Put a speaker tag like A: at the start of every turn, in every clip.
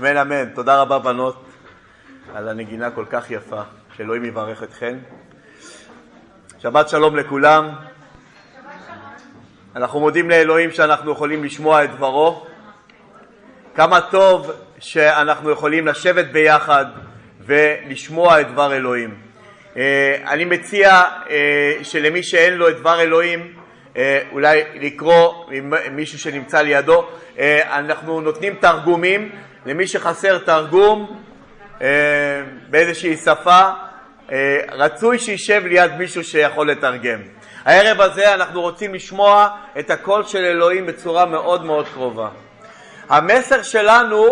A: אמן אמן. תודה רבה בנות על הנגינה כל כך יפה. שאלוהים יברך אתכן. שבת שלום לכולם. אנחנו מודים לאלוהים שאנחנו יכולים לשמוע את דברו. כמה טוב שאנחנו יכולים לשבת ביחד ולשמוע את דבר אלוהים. אה, אני מציע אה, שלמי שאין לו את דבר אלוהים אה, אולי לקרוא עם מישהו שנמצא לידו. אנחנו נותנים תרגומים למי שחסר תרגום באיזושהי שפה, רצוי שישב ליד מישהו שיכול לתרגם. הערב הזה אנחנו רוצים לשמוע את הקול של אלוהים בצורה מאוד מאוד קרובה. המסר שלנו,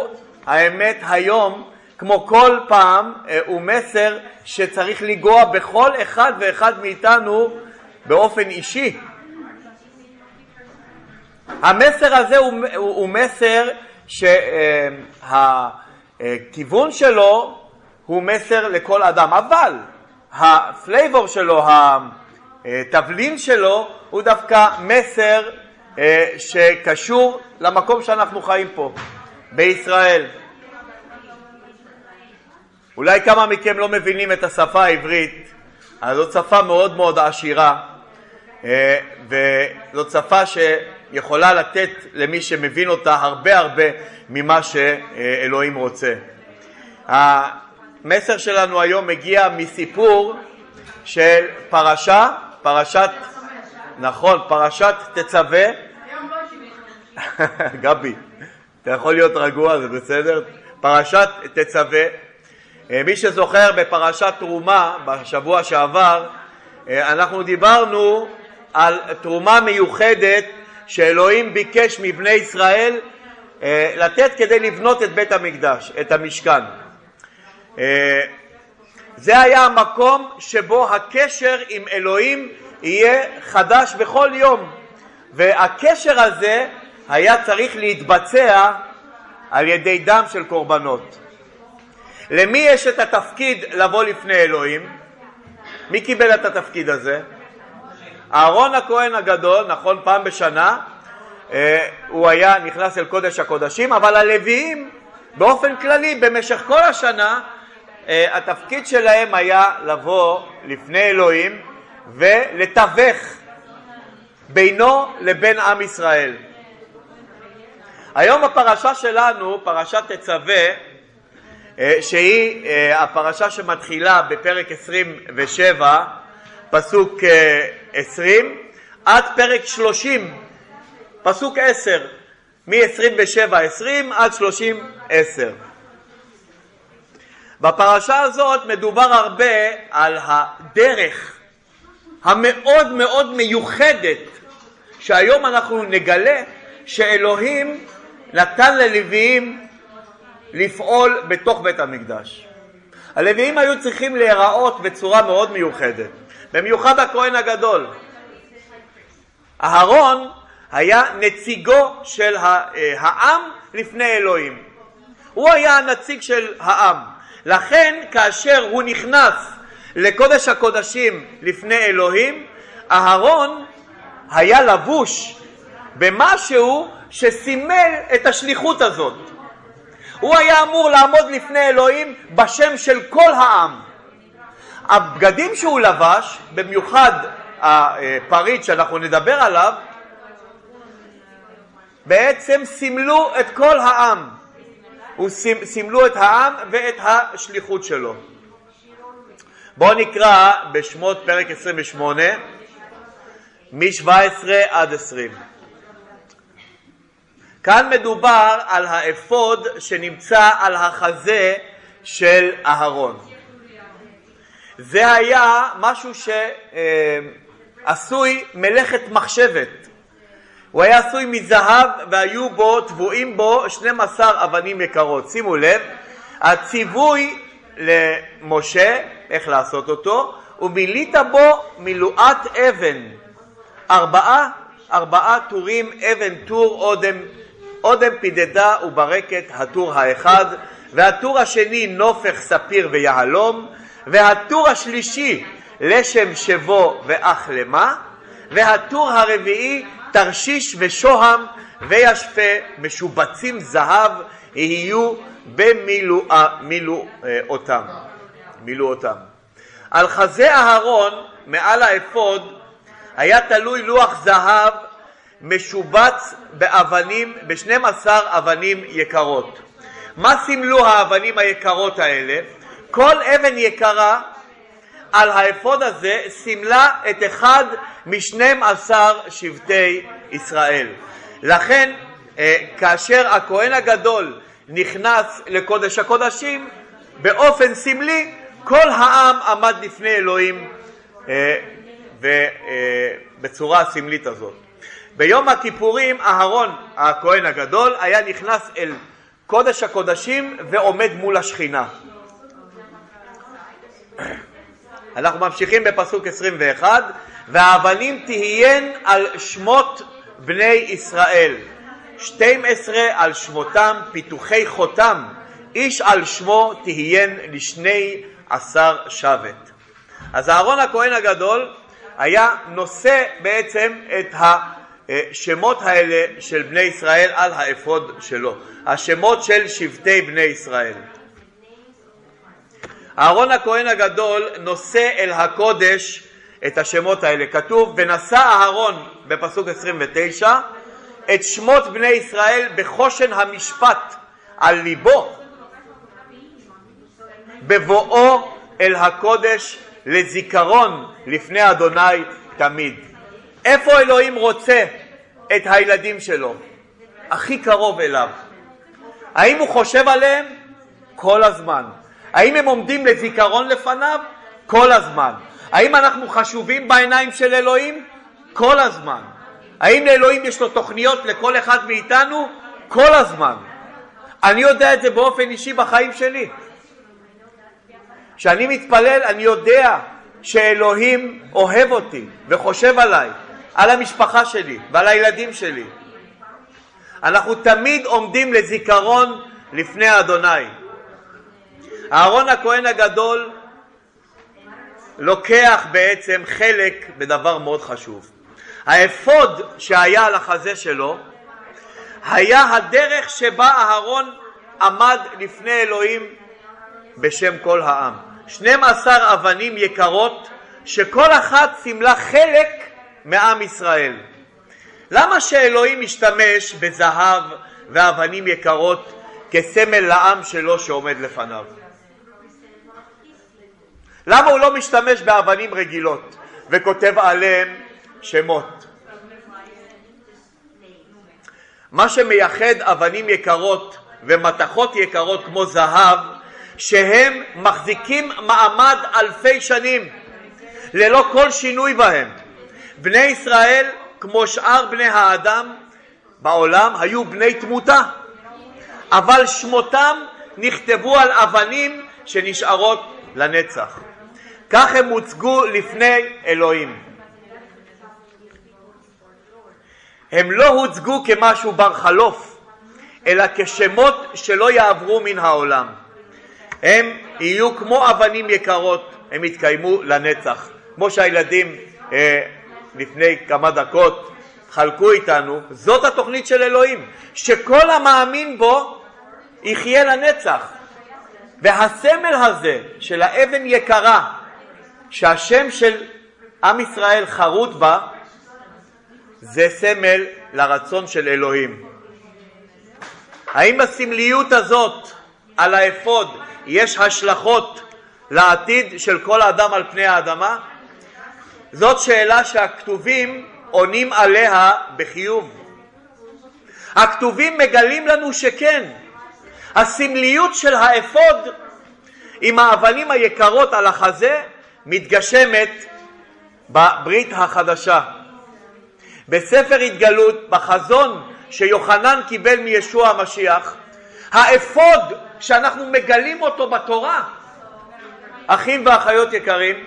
A: האמת היום, כמו כל פעם, אה, הוא מסר שצריך לנגוע בכל אחד ואחד מאיתנו באופן אישי. המסר הזה הוא, הוא, הוא מסר שהכיוון שלו הוא מסר לכל אדם, אבל ה flavor שלו, התבלין שלו, הוא דווקא מסר אה, שקשור למקום שאנחנו חיים פה, בישראל. אולי כמה מכם לא מבינים את השפה העברית, אז זאת שפה מאוד מאוד עשירה, אה, וזאת שפה שיכולה לתת למי שמבין אותה הרבה הרבה ממה שאלוהים רוצה. המסר שלנו היום מגיע מסיפור של פרשה, פרשת, נכון, פרשת תצווה. גבי, אתה יכול להיות רגוע, זה בסדר? פרשת תצווה. אה, מי שזוכר בפרשת תרומה בשבוע שעבר, אה, אנחנו דיברנו על תרומה מיוחדת שאלוהים ביקש מבני ישראל אה, לתת כדי לבנות את בית המקדש, את המשכן. זה היה המקום שבו הקשר עם אלוהים יהיה חדש בכל יום, והקשר הזה היה צריך להתבצע על ידי דם של קורבנות. למי יש את התפקיד לבוא לפני אלוהים? מי קיבל את התפקיד הזה? אהרון הכהן הגדול, נכון, פעם בשנה, אה, הוא היה נכנס אל קודש הקודשים, אבל הלוויים באופן כללי במשך כל השנה אה, התפקיד שלהם היה לבוא לפני אלוהים ולתווך בינו לבין עם ישראל. היום הפרשה שלנו, פרשת תצווה, אה, שהיא הפרשה שמתחילה בפרק 27, פסוק 20, עד פרק 30, פסוק 10, מ-27 20 עד 30 10. בפרשה הזאת מדובר הרבה על הדרך המאוד מאוד מיוחדת שהיום אנחנו נגלה שאלוהים נתן ללוויים לפעול בתוך בית המקדש. הלוויים היו צריכים להיראות בצורה מאוד מיוחדת, במיוחד הכהן הגדול. אהרון היה נציגו של אה, העם לפני אלוהים. הוא היה הנציג של העם. לכן כאשר הוא נכנס לקודש הקודשים לפני אלוהים, אהרון היה לבוש במשהו שסימל את השליחות הזאת. הוא היה אמור לעמוד לפני אלוהים בשם של כל העם. הבגדים שהוא לבש, במיוחד הפריט שאנחנו נדבר עליו, בעצם סימלו את כל העם. סימלו את העם ואת השליחות שלו. בואו נקרא בשמות פרק 28 מ-17 עד 20. כאן מדובר על האפוד שנמצא על החזה של אהרון. זה היה משהו שעשוי מלאכת מחשבת. הוא היה עשוי מזהב והיו בו, טבועים בו 12 אבנים יקרות. שימו לב, הציווי למשה, איך לעשות אותו, ומילאת בו מילואת אבן, ארבעה, ארבעה טורים אבן טור אודם אודם פידדה וברקת הטור האחד, והטור השני נופך ספיר ויהלום, והטור השלישי לשם שבו ואכלמה, והטור הרביעי תרשיש ושוהם וישפה משובצים זהב יהיו במילואותם. מילואותם. על חזה אהרון מעל האפוד היה תלוי לוח זהב משובץ באבנים, ב-12 אבנים יקרות. מה סימלו האבנים היקרות האלה? כל אבן יקרה על האפוד הזה סימלה את אחד משנים עשר שבטי ישראל. לכן אה, כאשר הכהן הגדול נכנס לקודש הקודשים באופן סמלי כל העם עמד לפני אלוהים אה, ובצורה הסמלית הזאת. ביום הכיפורים אהרון הכהן הגדול היה נכנס אל קודש הקודשים ועומד מול השכינה. אנחנו ממשיכים בפסוק 21 והאבנים תהיין על שמות בני ישראל 12 על שמותם פיתוחי חותם איש על שמו תהיין לשני עשר שבט. אז אהרון הכהן הגדול היה נושא בעצם את השמות האלה של בני ישראל על האפוד שלו, השמות של שבטי בני ישראל. אהרון הכהן הגדול נושא אל הקודש את השמות האלה. כתוב, ונשא אהרון בפסוק 29 את שמות בני ישראל בחושן המשפט על ליבו בבואו אל הקודש לזיכרון לפני אדוני תמיד. איפה אלוהים רוצה את הילדים שלו? הכי קרוב אליו. האם הוא חושב עליהם? כל הזמן. האם הם עומדים לזיכרון לפניו? כל הזמן. האם אנחנו חשובים בעיניים של אלוהים? כל הזמן. האם לאלוהים יש לו תוכניות לכל אחד מאיתנו? כל הזמן. אני יודע את זה באופן אישי בחיים שלי. כשאני מתפלל אני יודע שאלוהים אוהב אותי וחושב עליי, על המשפחה שלי ועל הילדים שלי. אנחנו תמיד עומדים לזיכרון לפני אדוני. אהרון הכהן הגדול לוקח בעצם חלק בדבר מאוד חשוב. האפוד שהיה על החזה שלו היה הדרך שבה אהרון עמד לפני אלוהים בשם כל העם. 12 אבנים יקרות שכל אחת סימלה חלק מעם ישראל. למה שאלוהים משתמש בזהב ואבנים יקרות כסמל לעם שלו שעומד לפניו? למה הוא לא משתמש באבנים רגילות וכותב עליהם שמות? מה שמייחד אבנים יקרות ומתכות יקרות כמו זהב שהם מחזיקים מעמד אלפי שנים ללא כל שינוי בהם. בני ישראל, כמו שאר בני האדם בעולם, היו בני תמותה, אבל שמותם נכתבו על אבנים שנשארות לנצח. כך הם הוצגו לפני אלוהים. הם לא הוצגו כמשהו בר חלוף, אלא כשמות שלא יעברו מן העולם. הם יהיו כמו אבנים יקרות, הם יתקיימו לנצח. כמו שהילדים אה, לפני כמה דקות חלקו איתנו, זאת התוכנית של אלוהים, שכל המאמין בו יחיה לנצח. והסמל הזה של האבן יקרה, שהשם של עם ישראל חרוט בה, זה סמל לרצון של אלוהים. האם הסמליות הזאת על האפוד יש השלכות לעתיד של כל אדם על פני האדמה? זאת שאלה שהכתובים עונים עליה בחיוב. הכתובים מגלים לנו שכן, הסמליות של האפוד עם האבנים היקרות על החזה מתגשמת בברית החדשה. בספר התגלות, בחזון שיוחנן קיבל מישוע המשיח, האפוד שאנחנו מגלים אותו בתורה, אחים ואחיות יקרים,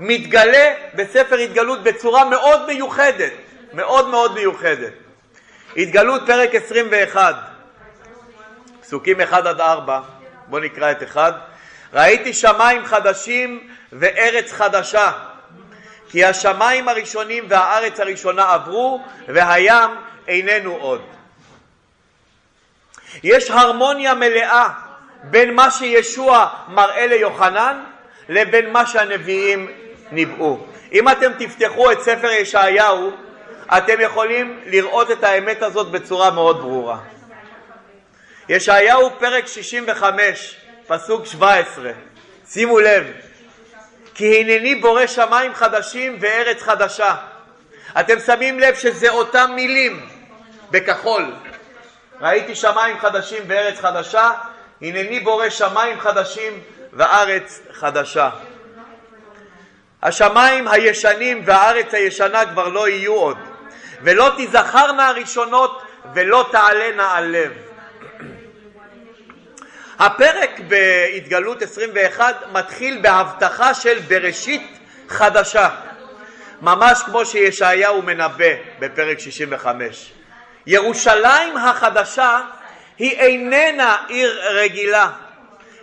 A: מתגלה בספר התגלות בצורה מאוד מיוחדת, מאוד מאוד מיוחדת. התגלות פרק 21, פסוקים 1 עד 4, בואו נקרא את 1. ראיתי שמיים חדשים וארץ חדשה, כי השמיים הראשונים והארץ הראשונה עברו, והים איננו עוד. יש הרמוניה מלאה בין מה שישוע מראה ליוחנן לבין מה שהנביאים ניבאו. אם אתם תפתחו את ספר ישעיהו, אתם יכולים לראות את האמת הזאת בצורה מאוד ברורה. ישעיהו פרק 65, פסוק 17, שימו לב, כי הנני בורא שמיים חדשים וארץ חדשה. אתם שמים לב שזה אותם מילים בכחול. ראיתי שמיים חדשים וארץ חדשה, הנני בורא שמיים חדשים וארץ חדשה. השמיים הישנים והארץ הישנה כבר לא יהיו עוד, ולא תזכרנה הראשונות ולא תעלנה על לב. הפרק בהתגלות 21 מתחיל בהבטחה של בראשית חדשה, ממש כמו שישעיהו מנבא בפרק 65. ירושלים החדשה היא איננה עיר רגילה,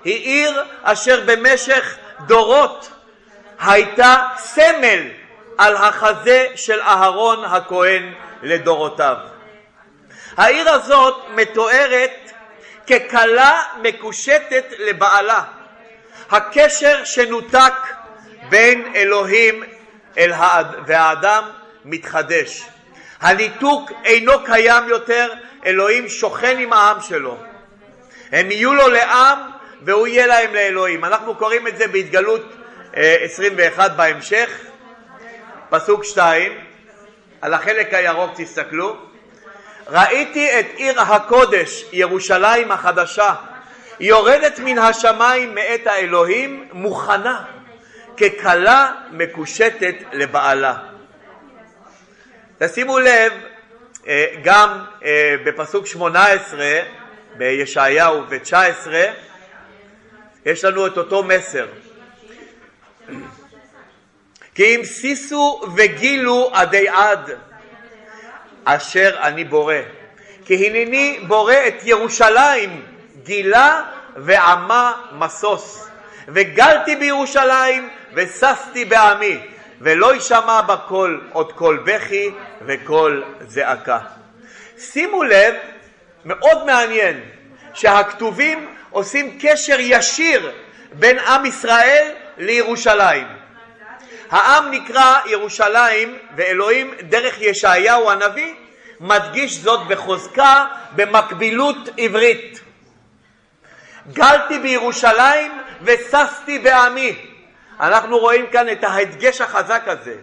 A: היא עיר אשר במשך דורות הייתה סמל על החזה של אהרון הכהן לדורותיו. העיר הזאת מתוארת ככלה מקושטת לבעלה, הקשר שנותק בין אלוהים אל האד... והאדם מתחדש. הניתוק אינו קיים יותר, אלוהים שוכן עם העם שלו. הם יהיו לו לעם והוא יהיה להם לאלוהים. אנחנו קוראים את זה בהתגלות 21 בהמשך, פסוק 2, על החלק הירוק תסתכלו. ראיתי את עיר הקודש, ירושלים החדשה, יורדת מן השמיים מאת האלוהים, מוכנה, ככלה מקושטת לבעלה. תשימו לב, אה, גם אה, בפסוק 18 בישעיהו ו-19 יש לנו את אותו מסר. כי אם שישו וגילו עדי עד אשר אני בורא. כי הנני בורא את ירושלים גילה ועמה משוש. וגלתי בירושלים וששתי בעמי, ולא יישמע בה קול עוד קול בכי וקול זעקה. שימו לב, מאוד מעניין, שהכתובים עושים קשר ישיר בין עם ישראל לירושלים. העם נקרא ירושלים ואלוהים דרך ישעיהו הנביא מדגיש זאת בחוזקה במקבילות עברית. גלתי בירושלים וששתי בעמי. אנחנו רואים כאן את ההדגש החזק הזה.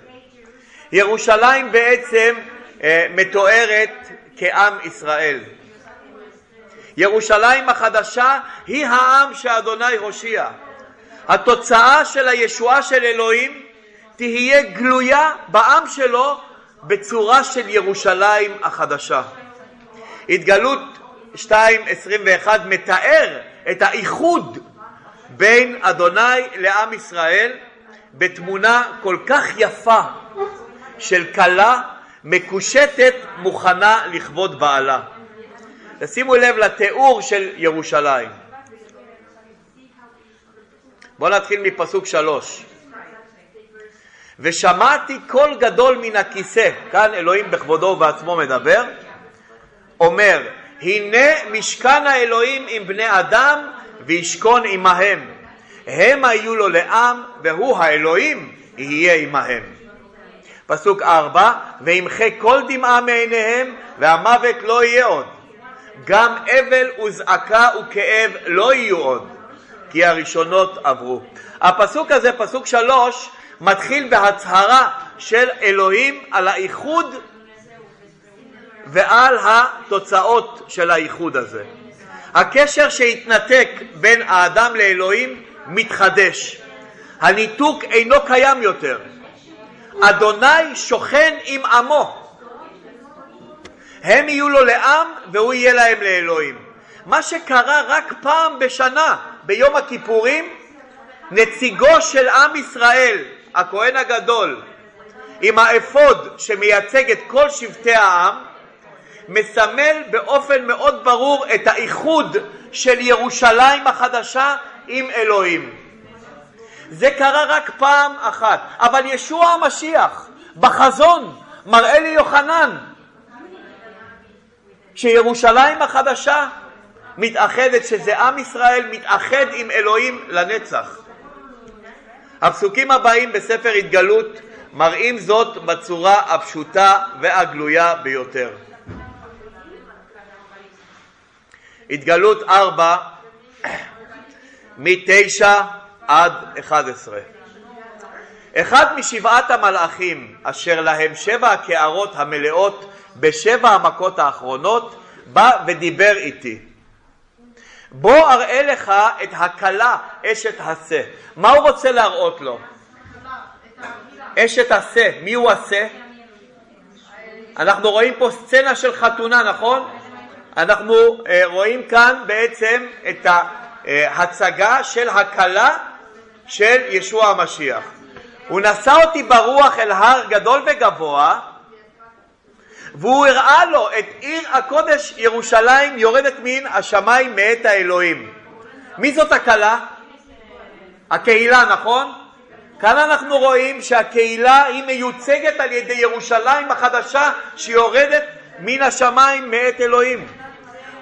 A: ירושלים בעצם אה, מתוארת כעם ישראל. ירושלים החדשה היא העם שאדוני הושיע. התוצאה של הישועה של אלוהים תהיה גלויה בעם שלו בצורה של ירושלים החדשה. התגלות 2.21 מתאר את האיחוד בין אדוני לעם ישראל בתמונה כל כך יפה של כלה מקושטת מוכנה לכבוד בעלה. תשימו לב לתיאור של ירושלים. בואו נתחיל מפסוק שלוש. ושמעתי קול גדול מן הכיסא, כאן אלוהים בכבודו ובעצמו מדבר, אומר, הנה משכן האלוהים עם בני אדם וישכון עמהם. הם היו לו לעם והוא האלוהים יהיה עמהם. פסוק ארבע, וימחה כל דמעה מעיניהם והמוות לא יהיה עוד. גם אבל וזעקה וכאב לא יהיו עוד, כי הראשונות עברו. הפסוק הזה, פסוק שלוש, מתחיל בהצהרה של אלוהים על האיחוד ועל התוצאות של האיחוד הזה. הקשר שהתנתק בין האדם לאלוהים מתחדש. הניתוק אינו קיים יותר. אדוני שוכן עם עמו. הם יהיו לו לעם והוא יהיה להם לאלוהים. מה שקרה רק פעם בשנה, ביום הכיפורים, נציגו של עם ישראל, הכהן הגדול, עם האפוד שמייצג את כל שבטי העם, מסמל באופן מאוד ברור את האיחוד של ירושלים החדשה עם אלוהים. זה קרה רק פעם אחת, אבל ישוע המשיח בחזון מראה לי יוחנן שירושלים החדשה מתאחדת, שזה עם ישראל מתאחד עם אלוהים לנצח. הפסוקים הבאים בספר התגלות מראים זאת בצורה הפשוטה והגלויה ביותר. התגלות ארבע מתשע עד אחד עשרה אחד משבעת המלאכים אשר להם שבע הקערות המלאות בשבע המכות האחרונות בא ודיבר איתי בוא אראה לך את הכלה אשת השה מה הוא רוצה להראות לו? אשת השה, מי הוא השה? אנחנו רואים פה סצנה של חתונה, נכון? אנחנו uh, רואים כאן בעצם את ההצגה של הכלה של ישוע המשיח. הוא נשא אותי ברוח אל הר גדול וגבוה והוא הראה לו את עיר הקודש ירושלים יורדת מן השמיים מאת האלוהים. מי זאת הכלה? הקהילה, נכון? כאן אנחנו רואים שהקהילה היא מיוצגת על ידי ירושלים החדשה שיורדת מן השמיים מאת אלוהים.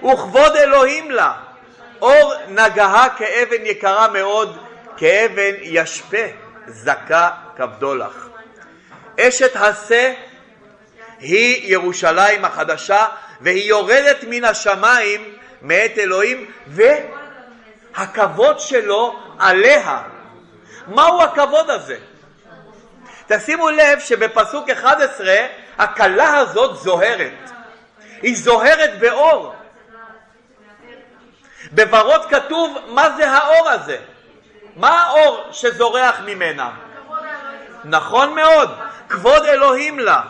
A: וכבוד אלוהים לה, אור נגעה כאבן יקרה מאוד, כאבן ישפה, זכה כבדו לך. אשת השה היא ירושלים החדשה והיא יורדת מן השמיים מאת אלוהים והכבוד שלו עליה מהו הכבוד הזה? תשימו לב שבפסוק 11 הכלה הזאת זוהרת. היא זוהרת באור. בוורוד כתוב מה זה האור הזה. מה האור שזורח ממנה? נכון מאוד, כבוד אלוהים לה.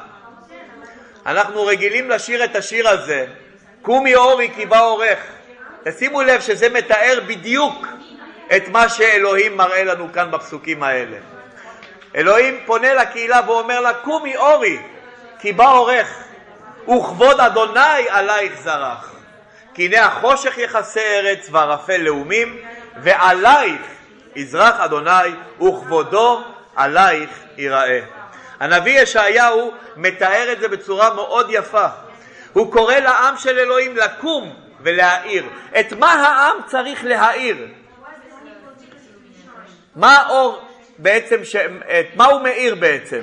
A: אנחנו רגילים לשיר את השיר הזה, קומי אורי כי בא אורך. תשימו לב שזה מתאר בדיוק את מה שאלוהים מראה לנו כאן בפסוקים האלה. אלוהים פונה לקהילה ואומר לה, קומי אורי, כי בא אורך, וכבוד אדוני עלייך זרח. כי הנה החושך יכסה ארץ וערפל לאומים, ועלייך יזרח אדוני, וכבודו עלייך ייראה. הנביא ישעיהו מתאר את זה בצורה מאוד יפה. הוא קורא לעם של אלוהים לקום ולהאיר. את מה העם צריך להאיר? מה האור בעצם, ש... את מה הוא מאיר בעצם?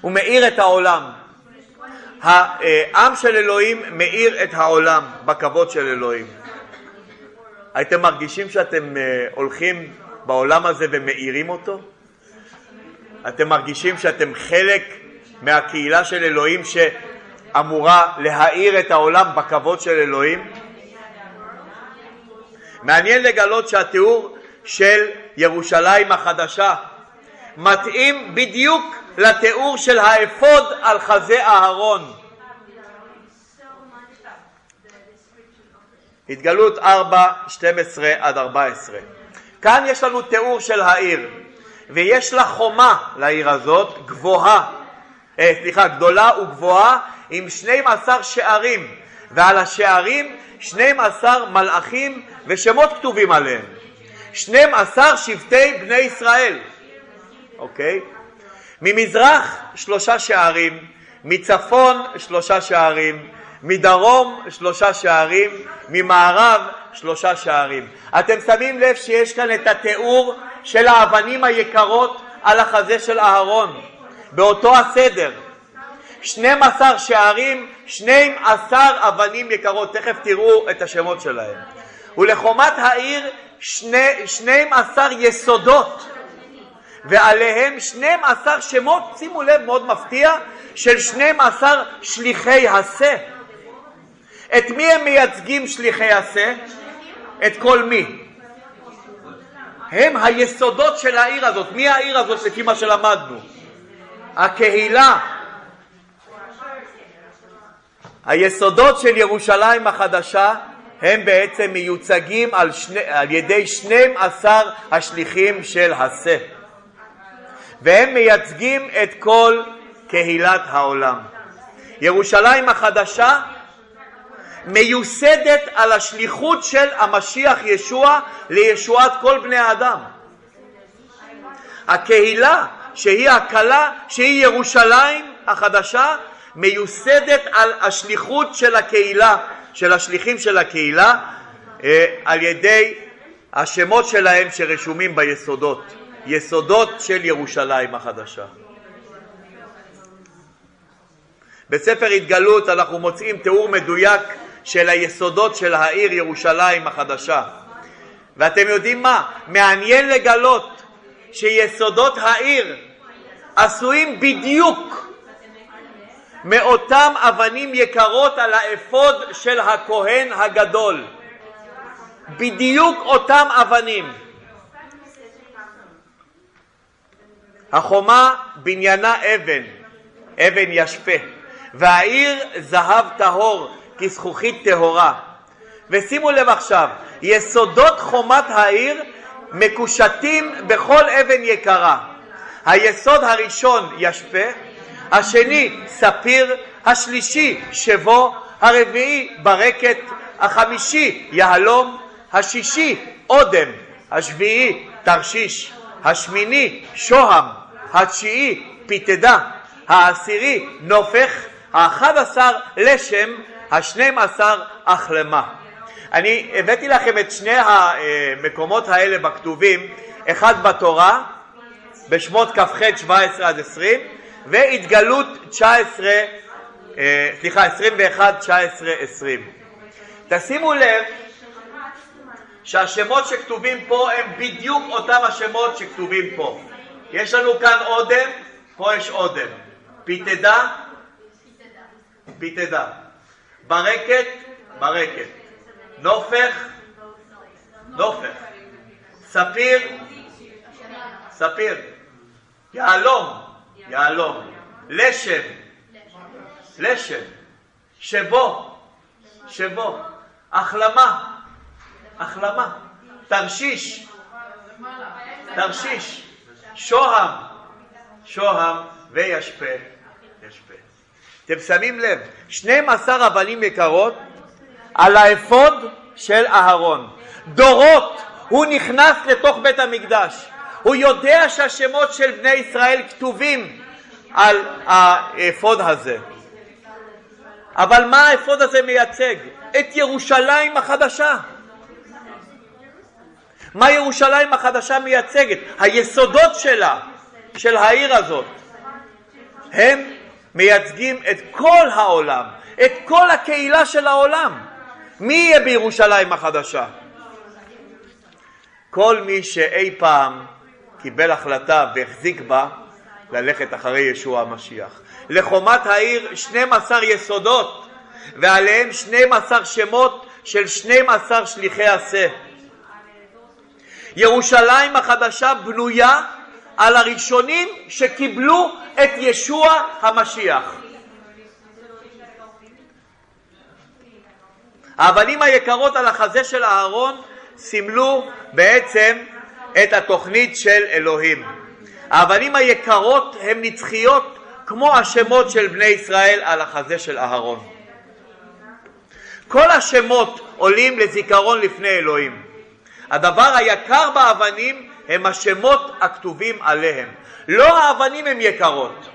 A: הוא מאיר את העולם. העם של אלוהים מאיר את העולם בכבוד של אלוהים. הייתם מרגישים שאתם אה, הולכים בעולם הזה ומאירים אותו? אתם מרגישים שאתם חלק מהקהילה של אלוהים שאמורה להאיר את העולם בכבוד של אלוהים? מעניין לגלות שהתיאור של ירושלים החדשה מתאים בדיוק לתיאור של האפוד על חזה אהרון. התגלות 4, 12 עד 14. כאן יש לנו תיאור של העיר, ויש לה חומה לעיר הזאת, גבוהה, אה, סליחה, גדולה וגבוהה, עם 12 שערים, ועל השערים 12 מלאכים ושמות כתובים עליהם. 12 שבטי בני ישראל, אוקיי? ממזרח שלושה שערים, מצפון שלושה שערים, מדרום שלושה שערים, ממערב שלושה שערים. אתם שמים לב שיש כאן את התיאור של האבנים היקרות על החזה של אהרון, באותו הסדר. 12 שערים, 12 אבנים יקרות, תכף תראו את השמות שלהם. ולחומת העיר שני, 12 יסודות ועליהם 12 שמות, שימו לב מאוד מפתיע, של 12 שליחי השה. את מי הם מייצגים שליחי השה? את כל מי? הם היסודות של העיר הזאת. מי העיר הזאת לפי מה שלמדנו? הקהילה. היסודות של ירושלים החדשה הם בעצם מיוצגים על, שני, על ידי 12 השליחים של השה והם מייצגים את כל קהילת העולם. ירושלים החדשה מיוסדת על השליחות של המשיח ישוע לישועת כל בני האדם. הקהילה שהיא הכלה, שהיא ירושלים החדשה, מיוסדת על השליחות של הקהילה של השליחים של הקהילה אה, על ידי השמות שלהם שרשומים ביסודות, יסודות של ירושלים החדשה. בספר התגלות אנחנו מוצאים תיאור מדויק של היסודות של העיר ירושלים החדשה. ואתם יודעים מה? מעניין לגלות שיסודות העיר עשויים בדיוק מאותם אבנים יקרות על האפוד של הכהן הגדול. בדיוק אותם אבנים. החומה בניינה אבן, אבן ישפה, והעיר זהב טהור כזכוכית טהורה. ושימו לב עכשיו, יסודות חומת העיר מקושטים בכל אבן יקרה. היסוד הראשון ישפה, השני ספיר, השלישי שבו, הרביעי ברקת, החמישי יהלום, השישי אודם, השביעי תרשיש, השמיני שוהם, התשיעי פיתדה, העשירי נופך, האחד עשר לשם, השנים עשר החלמה. אני הבאתי לכם את שני המקומות האלה בכתובים, אחד בתורה, בשמות כ"ח 17 עד 20, והתגלות 19, אה, סליחה, 21, 19, 20. תשימו לב שהשמות שכתובים פה הם בדיוק אותם השמות שכתובים פה. יש לנו כאן אודם, פה יש אודם. פיתדה, פיתדה. ברקת, ברקת. נופך, נופך. ספיר, ספיר. יהלום, יהלום. לשם, לשם. שבו, שבו. החלמה, החלמה. תרשיש, תרשיש. שוהם, שוהם וישפה, ישפה. אתם שמים לב, 12 אבנים יקרות על האפוד של אהרון. דורות הוא נכנס לתוך בית המקדש. הוא יודע שהשמות של בני ישראל כתובים על האפוד הזה. אבל מה האפוד הזה מייצג? את ירושלים החדשה. מה ירושלים החדשה מייצגת? היסודות שלה, של העיר הזאת. הם מייצגים את כל העולם, את כל הקהילה של העולם. מי יהיה בירושלים החדשה? כל מי שאי פעם קיבל החלטה והחזיק בה ללכת אחרי ישוע המשיח. לחומת העיר 12 יסודות ועליהם 12 שמות של 12 שליחי עשה. ירושלים החדשה בנויה על הראשונים שקיבלו את ישוע המשיח. האבנים היקרות על החזה של אהרון סימלו בעצם את התוכנית של אלוהים. האבנים היקרות הן נצחיות כמו השמות של בני ישראל על החזה של אהרון. כל השמות עולים לזיכרון לפני אלוהים. הדבר היקר באבנים הם השמות הכתובים עליהם. לא האבנים הן יקרות.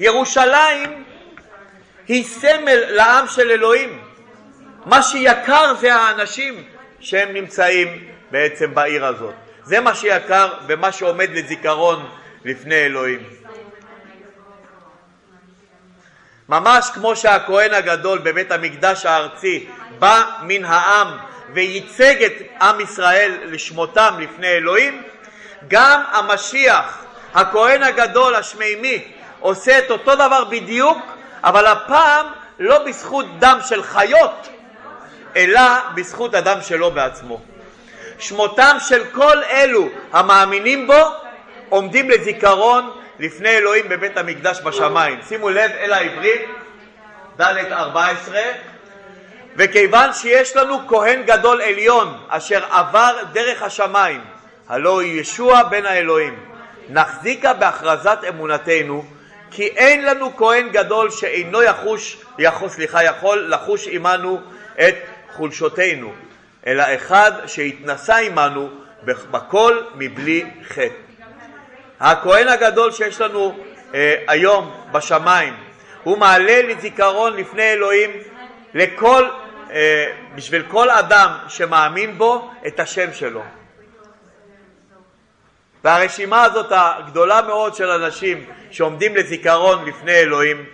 A: ירושלים היא סמל לעם של אלוהים. מה שיקר זה האנשים שהם נמצאים בעצם בעיר הזאת. זה מה שיקר ומה שעומד לזיכרון לפני אלוהים. ממש כמו שהכהן הגדול בבית המקדש הארצי בא מן העם וייצג את עם ישראל לשמותם לפני אלוהים, גם המשיח, הכהן הגדול השמימי, עושה את אותו דבר בדיוק, אבל הפעם לא בזכות דם של חיות, אלא בזכות הדם שלו בעצמו. שמותם של כל אלו המאמינים בו עומדים לזיכרון לפני אלוהים בבית המקדש בשמיים. שימו לב אל העברית, ד' 14 וכיוון שיש לנו כהן גדול עליון אשר עבר דרך השמיים, הלא הוא ישוע בן האלוהים, נחזיקה בהכרזת אמונתנו כי אין לנו כהן גדול שאינו יחוש, יחוש, סליחה, יכול לחוש עמנו את חולשותינו, אלא אחד שהתנסה עמנו בכל מבלי חטא. הכהן הגדול שיש לנו אה, היום בשמיים, הוא מעלה לזיכרון לפני אלוהים לכל, אה, בשביל כל אדם שמאמין בו את השם שלו. והרשימה הזאת הגדולה מאוד של אנשים שעומדים לזיכרון לפני אלוהים,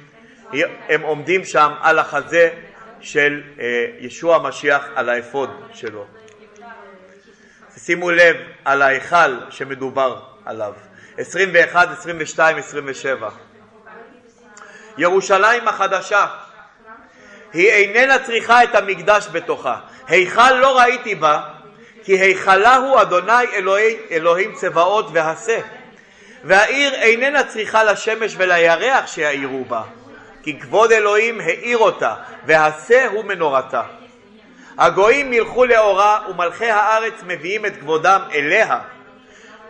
A: הם עומדים שם על החזה של אה, ישוע המשיח, על האפוד שלו. שימו לב על ההיכל שמדובר עליו, 21, 22, 27. ירושלים החדשה, היא איננה צריכה את המקדש בתוכה. היכל לא ראיתי בה, כי היכלה הוא אדוני אלוהי, אלוהים צבאות והשה. והעיר איננה צריכה לשמש ולירח שיאירו בה, כי כבוד אלוהים האיר אותה, והשה הוא מנורתה. הגויים ילכו לאורה, ומלכי הארץ מביאים את כבודם אליה.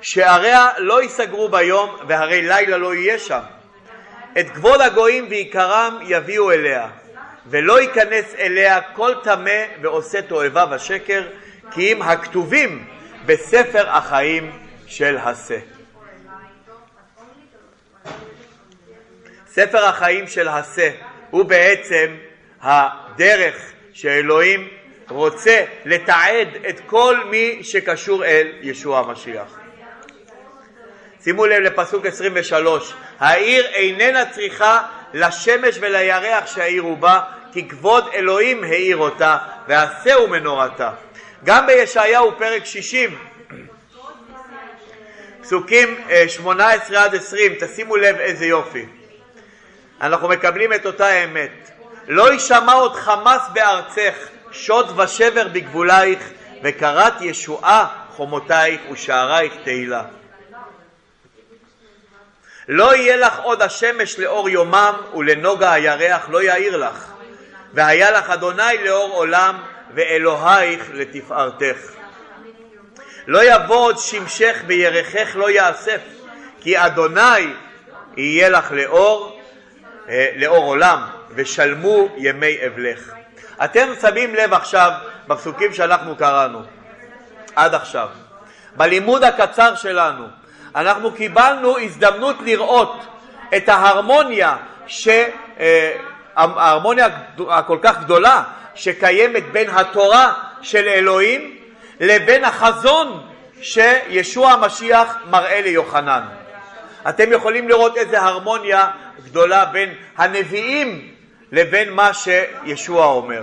A: שעריה לא ייסגרו ביום, והרי לילה לא יהיה שם. את כבוד הגויים ועיקרם יביאו אליה, ולא ייכנס אליה כל טמא ועושה תועבה ושקר, כי אם הכתובים בספר החיים של השה. ספר החיים של השה הוא בעצם הדרך שאלוהים רוצה לתעד את כל מי שקשור אל ישוע המשיח. שימו לב לפסוק 23, העיר איננה צריכה לשמש ולירח שהעירו בה, כי כבוד אלוהים האיר אותה, ועשהו מנורתה. גם בישעיהו פרק 60, פסוקים 18 אה, עד 20, תשימו לב איזה יופי. אנחנו מקבלים את אותה האמת. לא יישמע עוד חמס בארצך, שוד ושבר בגבולייך, וקראת ישועה חומותייך ושערייך תהילה. לא יהיה לך עוד השמש לאור יומם ולנוגה הירח לא יאיר לך והיה לך אדוני לאור עולם ואלוהיך לתפארתך. לא יבוא עוד שמשך בירכך לא יאסף כי אדוני יהיה לך לאור, אה, לאור עולם ושלמו ימי אבלך. אתם שמים לב עכשיו בפסוקים שאנחנו קראנו עד עכשיו. בלימוד הקצר שלנו אנחנו קיבלנו הזדמנות לראות את ההרמוניה, ש... אה, ההרמוניה הכל כך גדולה שקיימת בין התורה של אלוהים לבין החזון שישוע המשיח מראה ליוחנן. אתם יכולים לראות איזה הרמוניה גדולה בין הנביאים לבין מה שישוע אומר.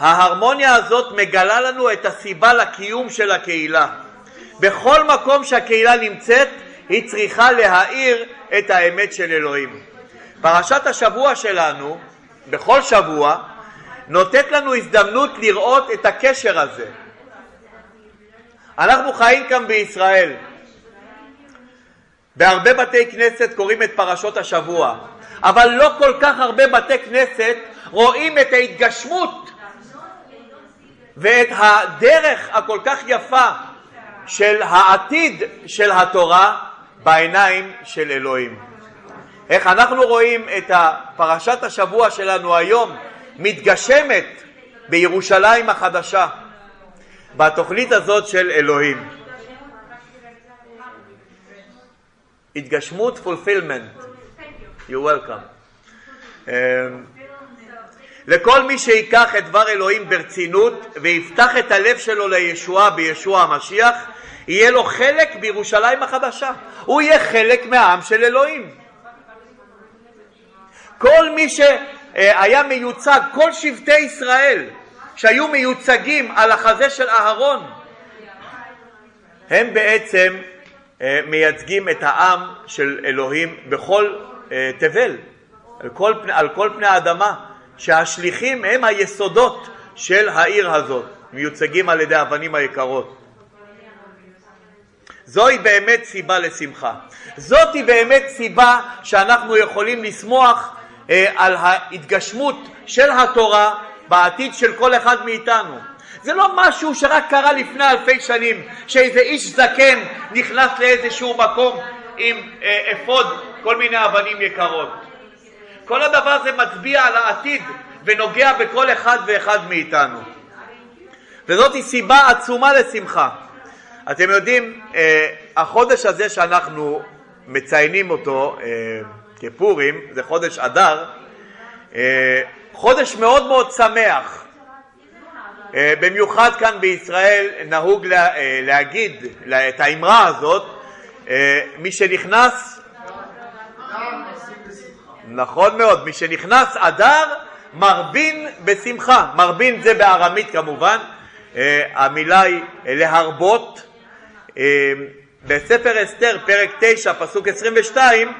A: ההרמוניה הזאת מגלה לנו את הסיבה לקיום של הקהילה. בכל מקום שהקהילה נמצאת היא צריכה להאיר את האמת של אלוהים. פרשת השבוע שלנו, בכל שבוע, נותנת לנו הזדמנות לראות את הקשר הזה. אנחנו חיים כאן בישראל. בהרבה בתי כנסת קוראים את פרשות השבוע, אבל לא כל כך הרבה בתי כנסת רואים את ההתגשמות ואת הדרך הכל כך יפה של העתיד של התורה בעיניים של אלוהים. איך אנחנו רואים את פרשת השבוע שלנו היום מתגשמת בירושלים החדשה, בתוכנית הזאת של אלוהים. התגשמות fulfillment. You're welcome. Um, לכל מי שיקח את דבר אלוהים ברצינות ויפתח את הלב שלו לישועה בישוע המשיח, יהיה לו חלק בירושלים החדשה. הוא יהיה חלק מהעם של אלוהים. כל מי שהיה מיוצג, כל שבטי ישראל שהיו מיוצגים על החזה של אהרון, הם בעצם אה, מייצגים את העם של אלוהים בכל אה, תבל, כל על כל פני האדמה. שהשליחים הם היסודות של העיר הזאת, מיוצגים על ידי האבנים היקרות. זוהי באמת סיבה לשמחה. זאתי באמת סיבה שאנחנו יכולים לשמוח אה, על ההתגשמות של התורה בעתיד של כל אחד מאיתנו. זה לא משהו שרק קרה לפני אלפי שנים, שאיזה איש זקן נכנס לאיזשהו מקום עם אה, אפוד כל מיני אבנים יקרות. כל הדבר הזה מצביע על העתיד ונוגע בכל אחד ואחד מאיתנו. וזאת סיבה עצומה לשמחה. אתם יודעים, אה, החודש הזה שאנחנו מציינים אותו אה, כפורים, זה חודש אדר, אה, חודש מאוד מאוד שמח. במיוחד כאן בישראל נהוג להגיד את האמרה הזאת, מי שנכנס, נכון מאוד, מי שנכנס אדר מרבין בשמחה, מרבין זה בארמית כמובן, המילה היא להרבות, בספר אסתר פרק 9 פסוק 22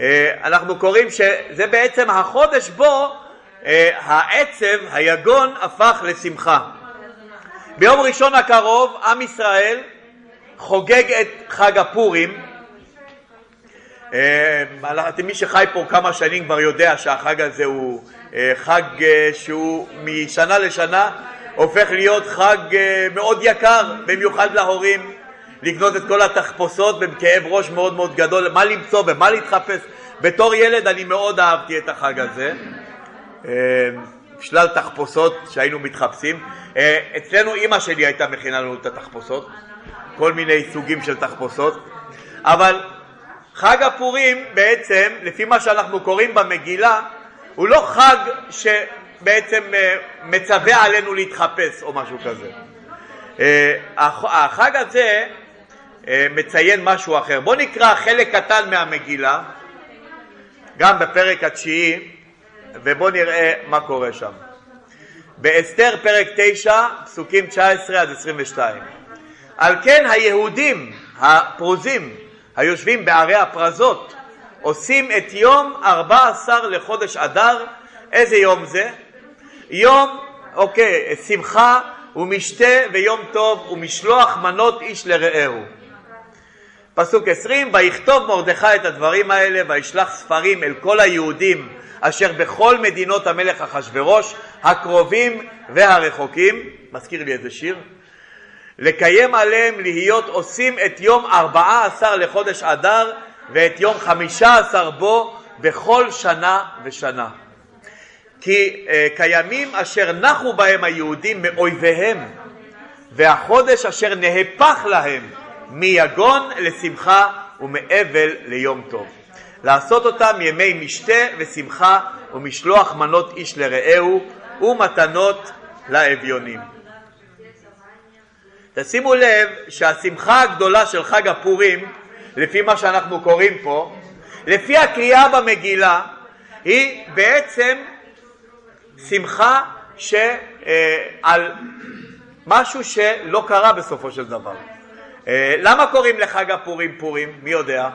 A: אה, אנחנו קוראים שזה בעצם החודש בו אה, העצב, היגון, הפך לשמחה. ביום ראשון הקרוב עם ישראל חוגג את חג הפורים. אה, מי שחי פה כמה שנים כבר יודע שהחג הזה הוא חג שהוא משנה לשנה הופך להיות חג מאוד יקר, במיוחד להורים. לקנות את כל התחפושות בכאב ראש מאוד מאוד גדול, מה למצוא ומה להתחפש. בתור ילד אני מאוד אהבתי את החג הזה, אה, שלל תחפושות שהיינו מתחפשים. אה, אצלנו אימא שלי הייתה מכינה לנו את התחפושות, כל מיני סוגים של תחפושות, אבל חג הפורים בעצם, לפי מה שאנחנו קוראים במגילה, הוא לא חג שבעצם אה, מצווה עלינו להתחפש או משהו כזה. החג הזה אה, מציין משהו אחר. בואו נקרא חלק קטן מהמגילה, גם בפרק התשיעי, ובואו נראה מה קורה שם. באסתר פרק 9, פסוקים 19 עד 22. על כן היהודים הפרוזים היושבים בערי הפרזות עושים את יום 14 לחודש אדר, איזה יום זה? יום, אוקיי, שמחה ומשתה ויום טוב ומשלוח מנות איש לרעהו. פסוק עשרים, ויכתוב מרדכי את הדברים האלה וישלח ספרים אל כל היהודים אשר בכל מדינות המלך אחשורוש, הקרובים והרחוקים, מזכיר לי איזה שיר, לקיים עליהם להיות עושים את יום ארבעה עשר לחודש אדר ואת יום חמישה עשר בו בכל שנה ושנה. כי uh, קיימים אשר נחו בהם היהודים מאויביהם והחודש אשר נהפך להם מיגון לשמחה ומאבל ליום טוב. לעשות אותם ימי משתה ושמחה ומשלוח מנות איש לרעהו ומתנות לאביונים. תשימו לב שהשמחה הגדולה של חג הפורים, לפי מה שאנחנו קוראים פה, לפי הקריאה במגילה, היא בעצם שמחה שעל אה, משהו שלא קרה בסופו של דבר. אה, למה קוראים לחג הפורים פורים? מי יודע?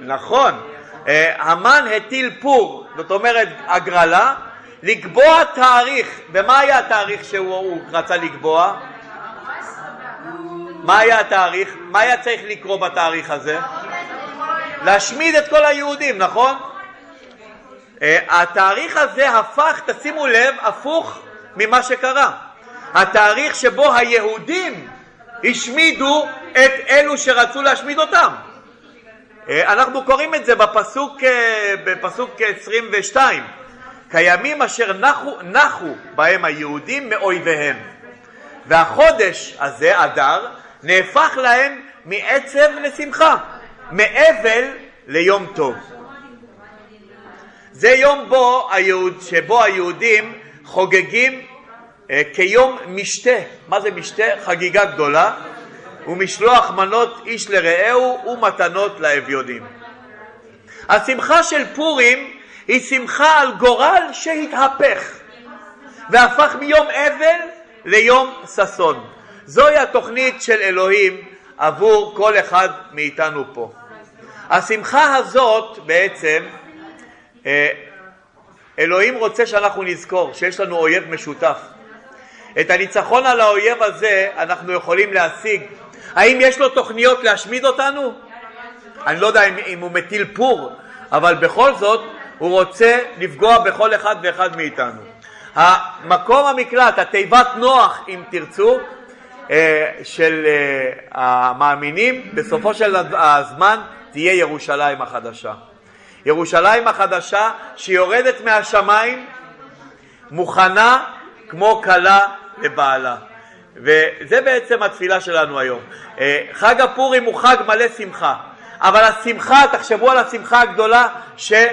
A: נכון. אה, המן הטיל פור, זאת אומרת הגרלה, לקבוע תאריך. ומה היה התאריך שהוא רצה לקבוע? מה היה התאריך? מה היה צריך לקרוא בתאריך הזה? להשמיד את כל היהודים, נכון? אה, התאריך הזה הפך, תשימו לב, הפוך ממה שקרה. התאריך שבו היהודים השמידו את אלו שרצו להשמיד אותם. אה, אנחנו קוראים את זה בפסוק, אה, בפסוק 22, קיימים אשר נחו, נחו בהם היהודים מאויביהם. והחודש הזה, אדר, נהפך להם מעצב לשמחה, מאבל ליום טוב. זה יום בו, היהוד, שבו היהודים חוגגים אה, כיום משתה. מה זה משתה? חגיגה גדולה. ומשלוח מנות איש לרעהו ומתנות לאביונים. השמחה של פורים היא שמחה על גורל שהתהפך והפך מיום אבל ליום ששון. זוהי התוכנית של אלוהים עבור כל אחד מאיתנו פה. השמחה הזאת בעצם, אה, אלוהים רוצה שאנחנו נזכור שיש לנו אויב משותף. את הניצחון על האויב הזה אנחנו יכולים להשיג. האם יש לו תוכניות להשמיד אותנו? אני לא יודע אם, אם הוא מטיל פור, אבל בכל זאת הוא רוצה לפגוע בכל אחד ואחד מאיתנו. המקום המקלט, התיבת נוח אם תרצו, אה, של אה, המאמינים, בסופו של הזמן תהיה ירושלים החדשה. ירושלים החדשה שיורדת מהשמיים, מוכנה כמו כלה לבעלה. וזה בעצם התפילה שלנו היום. אה, חג הפורים הוא חג מלא שמחה, אבל השמחה, תחשבו על השמחה הגדולה אה,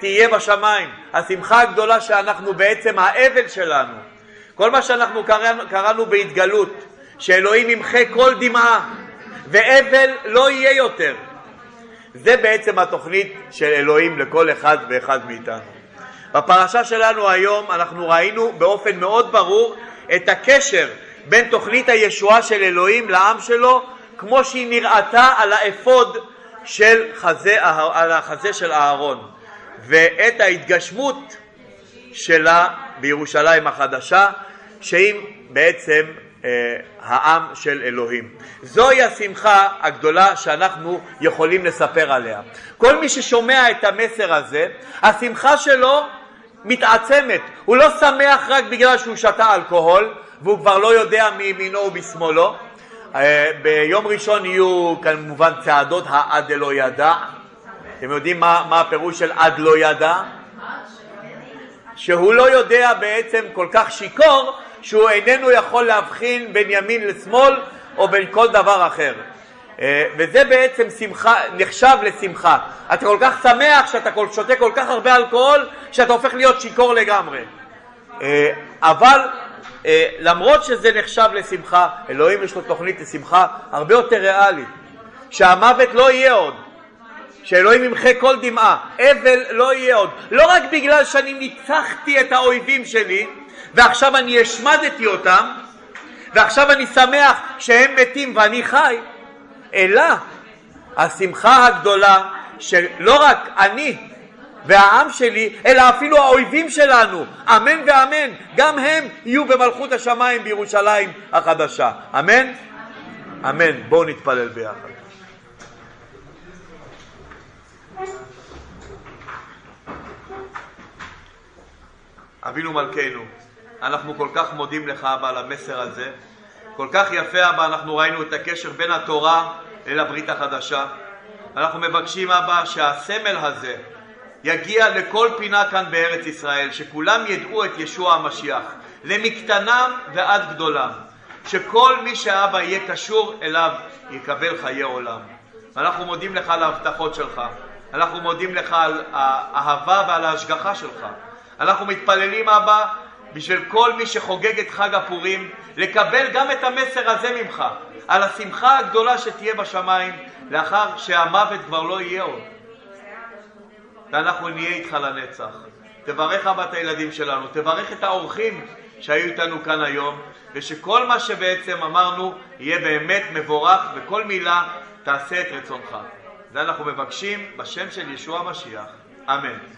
A: תהיה בשמיים. השמחה הגדולה שאנחנו בעצם האבל שלנו. כל מה שאנחנו קראנו, קראנו בהתגלות, שאלוהים ימחה כל דמעה, ואבל לא יהיה יותר. זה בעצם התוכנית של אלוהים לכל אחד ואחד מאיתנו. בפרשה שלנו היום אנחנו ראינו באופן מאוד ברור את הקשר בין תוכנית הישועה של אלוהים לעם שלו כמו שהיא נראתה על האפוד של חזה, על החזה של אהרון ואת ההתגשמות שלה בירושלים החדשה שהיא בעצם אה, העם של אלוהים. זוהי השמחה הגדולה שאנחנו יכולים לספר עליה. כל מי ששומע את המסר הזה, השמחה שלו מתעצמת. הוא לא שמח רק בגלל שהוא שתה אלכוהול והוא כבר לא יודע מימינו ומשמאלו. אה, ביום ראשון יהיו כמובן צעדות העד לא ידע. אתם יודעים מה, מה הפירוש של עד לא ידע? שהוא לא יודע בעצם כל כך שיכור שהוא איננו יכול להבחין בין ימין לשמאל או בין כל דבר אחר. אה, וזה בעצם שמחה, נחשב לשמחה. אתה כל כך שמח שאתה שותה כל כך הרבה אלכוהול שאתה הופך להיות שיכור לגמרי. אה, אבל אה, למרות שזה נחשב לשמחה, אלוהים יש לו תוכנית לשמחה הרבה יותר ריאלית. שהמוות לא יהיה עוד, שאלוהים ימחה כל דמעה, אבל לא יהיה עוד. לא רק בגלל שאני ניצחתי את האויבים שלי ועכשיו אני השמדתי אותם ועכשיו אני שמח שהם מתים ואני חי, אלא השמחה הגדולה שלא רק אני והעם שלי, אלא אפילו האויבים שלנו, אמן ואמן, גם הם יהיו במלכות השמיים בירושלים החדשה. אמן? אמן. בואו נתפלל ביחד. אבינו מלכנו, אנחנו כל כך מודים לך אבא על המסר הזה. כל כך יפה אבא, אנחנו ראינו את הקשר בין התורה אל הברית החדשה. אנחנו מבקשים אבא שהסמל הזה יגיע לכל פינה כאן בארץ ישראל, שכולם ידעו את ישוע המשיח, למקטנם ועד גדולם, שכל מי שאבא יהיה קשור אליו יקבל חיי עולם. אנחנו מודים לך על ההבטחות שלך, אנחנו מודים לך על האהבה ועל ההשגחה שלך. אנחנו מתפללים אבא בשביל כל מי שחוגג את חג הפורים, לקבל גם את המסר הזה ממך, על השמחה הגדולה שתהיה בשמיים, לאחר שהמוות כבר לא יהיה עוד. ואנחנו נהיה איתך לנצח. תברך אבא את הילדים שלנו, תברך את האורחים שהיו איתנו כאן היום, ושכל מה שבעצם אמרנו יהיה באמת מבורך, וכל מילה תעשה את רצונך. זה אנחנו מבקשים בשם של ישוע המשיח. אמן.